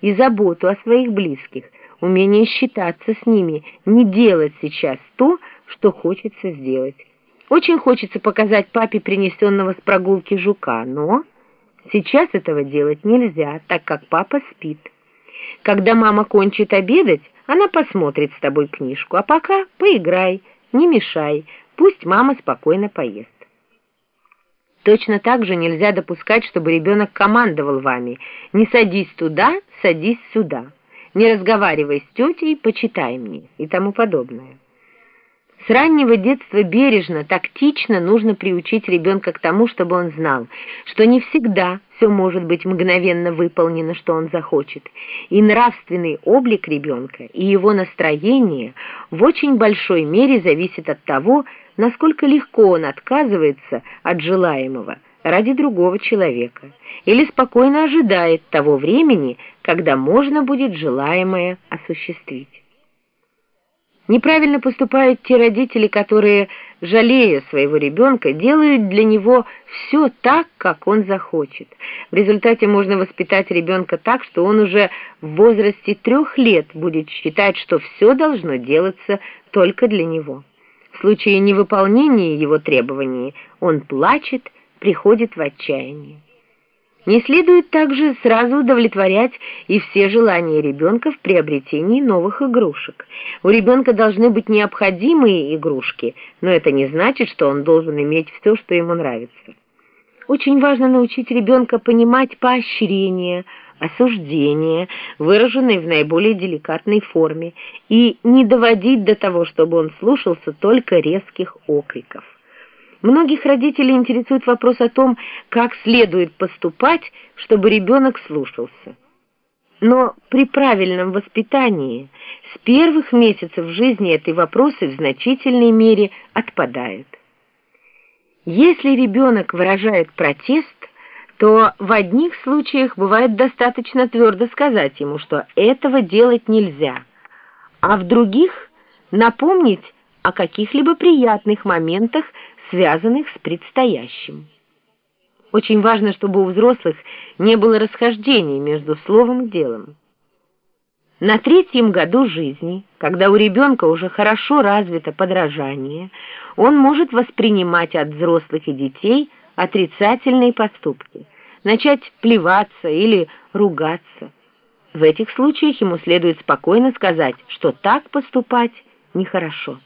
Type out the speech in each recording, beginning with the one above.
и заботу о своих близких, умение считаться с ними, не делать сейчас то, что хочется сделать. Очень хочется показать папе принесенного с прогулки жука, но сейчас этого делать нельзя, так как папа спит. Когда мама кончит обедать, она посмотрит с тобой книжку, а пока поиграй, не мешай, пусть мама спокойно поест. Точно так же нельзя допускать, чтобы ребенок командовал вами. Не садись туда, садись сюда. Не разговаривай с тетей, почитай мне и тому подобное. С раннего детства бережно, тактично нужно приучить ребенка к тому, чтобы он знал, что не всегда все может быть мгновенно выполнено, что он захочет, и нравственный облик ребенка и его настроение в очень большой мере зависит от того, насколько легко он отказывается от желаемого ради другого человека или спокойно ожидает того времени, когда можно будет желаемое осуществить. Неправильно поступают те родители, которые, жалея своего ребенка, делают для него все так, как он захочет. В результате можно воспитать ребенка так, что он уже в возрасте трех лет будет считать, что все должно делаться только для него. В случае невыполнения его требований он плачет, приходит в отчаяние. Не следует также сразу удовлетворять и все желания ребенка в приобретении новых игрушек. У ребенка должны быть необходимые игрушки, но это не значит, что он должен иметь все, что ему нравится. Очень важно научить ребенка понимать поощрение, осуждение, выраженное в наиболее деликатной форме, и не доводить до того, чтобы он слушался только резких окриков. Многих родителей интересует вопрос о том, как следует поступать, чтобы ребенок слушался. Но при правильном воспитании с первых месяцев жизни эти вопросы в значительной мере отпадают. Если ребенок выражает протест, то в одних случаях бывает достаточно твердо сказать ему, что этого делать нельзя, а в других напомнить о каких-либо приятных моментах, связанных с предстоящим. Очень важно, чтобы у взрослых не было расхождений между словом и делом. На третьем году жизни, когда у ребенка уже хорошо развито подражание, он может воспринимать от взрослых и детей отрицательные поступки, начать плеваться или ругаться. В этих случаях ему следует спокойно сказать, что так поступать нехорошо.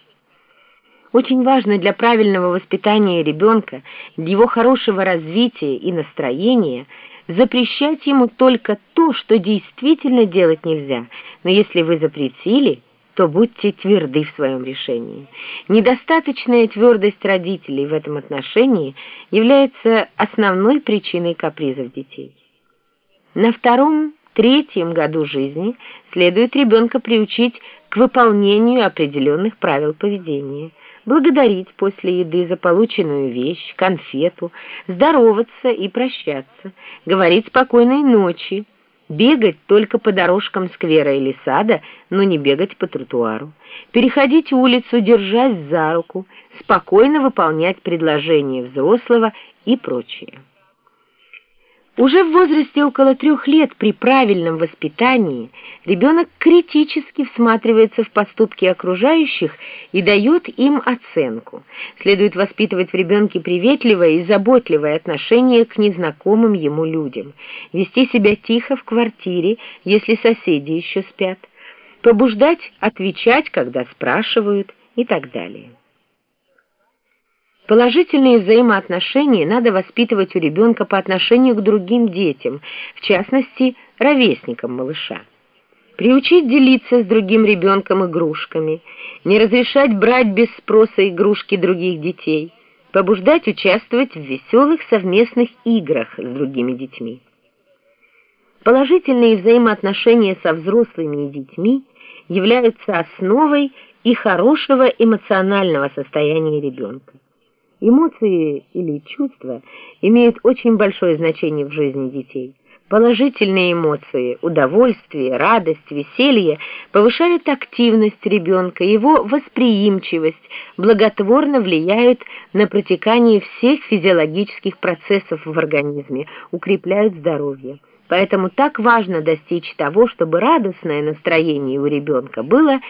Очень важно для правильного воспитания ребенка, для его хорошего развития и настроения запрещать ему только то, что действительно делать нельзя, но если вы запретили, то будьте тверды в своем решении. Недостаточная твердость родителей в этом отношении является основной причиной капризов детей. На втором, третьем году жизни следует ребенка приучить к выполнению определенных правил поведения – благодарить после еды за полученную вещь, конфету, здороваться и прощаться, говорить спокойной ночи, бегать только по дорожкам сквера или сада, но не бегать по тротуару, переходить улицу, держась за руку, спокойно выполнять предложения взрослого и прочее. Уже в возрасте около трех лет при правильном воспитании ребенок критически всматривается в поступки окружающих и дает им оценку. Следует воспитывать в ребенке приветливое и заботливое отношение к незнакомым ему людям, вести себя тихо в квартире, если соседи еще спят, побуждать отвечать, когда спрашивают и так далее. Положительные взаимоотношения надо воспитывать у ребенка по отношению к другим детям, в частности, ровесникам малыша. Приучить делиться с другим ребенком игрушками, не разрешать брать без спроса игрушки других детей, побуждать участвовать в веселых совместных играх с другими детьми. Положительные взаимоотношения со взрослыми и детьми являются основой и хорошего эмоционального состояния ребенка. Эмоции или чувства имеют очень большое значение в жизни детей. Положительные эмоции, удовольствие, радость, веселье повышают активность ребенка, его восприимчивость, благотворно влияют на протекание всех физиологических процессов в организме, укрепляют здоровье. Поэтому так важно достичь того, чтобы радостное настроение у ребенка было